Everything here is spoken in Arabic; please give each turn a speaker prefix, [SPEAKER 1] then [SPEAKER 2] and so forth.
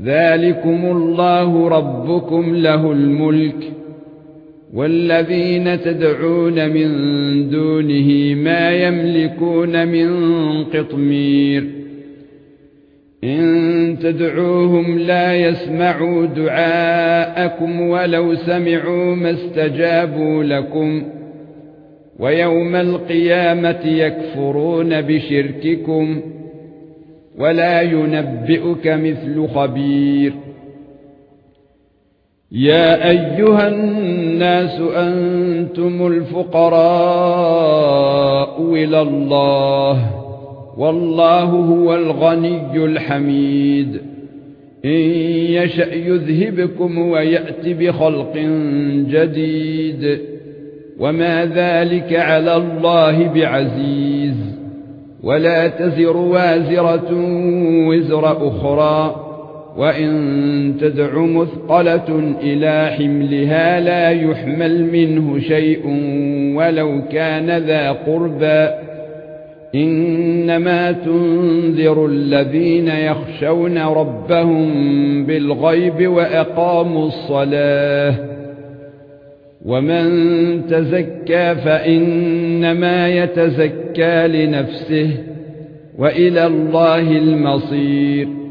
[SPEAKER 1] ذلكم الله ربكم له الملك والذين تدعون من دونه ما يملكون من قطمير ان تدعوهم لا يسمعوا دعاءكم ولو سمعوا ما استجابوا لكم ويوم القيامه يكفرون بشرككم ولا ينبئك مثل خبير. يا أيها الناس أنتم الفقراء إلى الله والله هو الغني الحميد. إن يشأ يذهبكم ويأتي بخلق جديد. وما ذلك على الله بعزيز. ولا تزر وازرة وزر أخرى وإن تدع مثقلة إلى حملها لا يحمل منه شيء ولو كان ذا قربى. إنما تنذر الذين يخشون ربهم بالغيب وأقاموا الصلاة. ومن تزكى فإنما يتزكى لنفسه وإلى الله المصير